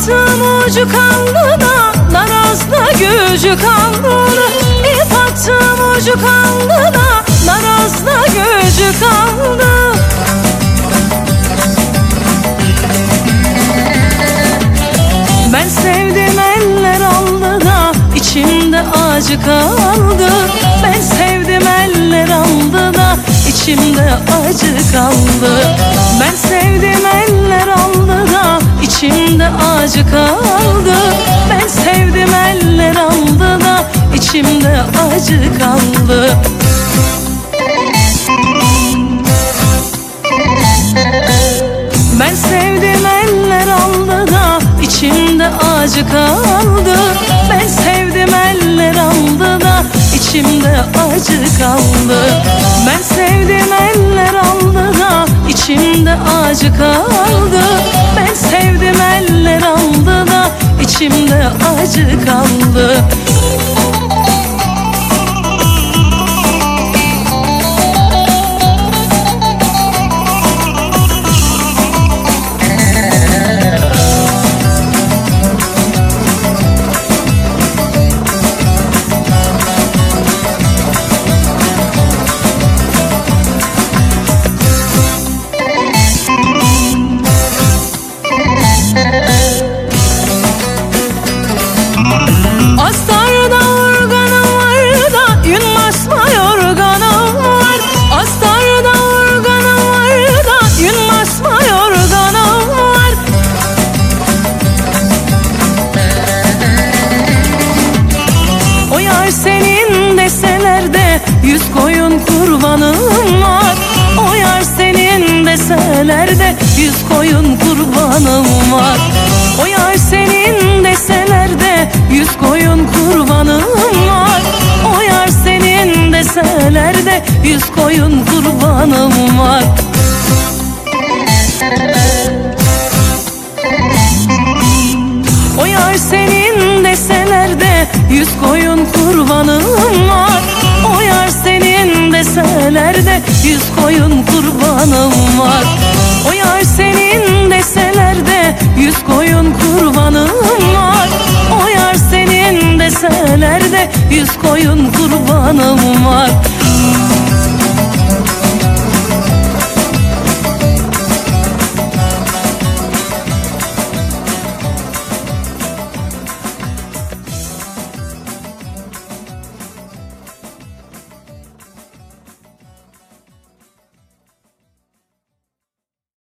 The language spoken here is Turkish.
Attım ucu kaldı da Narazda gücü kaldı İp attım ucu kaldı da Narazda gücü kaldı Ben sevdim eller aldı da içimde acı kaldı. Ben sevdim eller aldı da içimde acı kaldı acı kaldı. Ben sevdim eller aldı da içimde acı kaldı. Ben sevdim eller aldı da içimde acı kaldı. Ben sevdim eller aldı da içimde acı kaldı. Ben sevdim içimde acı kaldı Astarda da yün var Astarda organım var da yün basma yorganım var. O yar senin deseler de yüz koyun kurbanım var. O yar senin deseler de yüz koyun kurbanım yüz koyun kurbanım var. O yar senin deseler de yüz koyun kurbanım var. O yar senin deseler de yüz koyun kurbanım var. O yar senin deseler de yüz koyun kurbanım var. O yar senin deseler de yüz koyun kurbanım var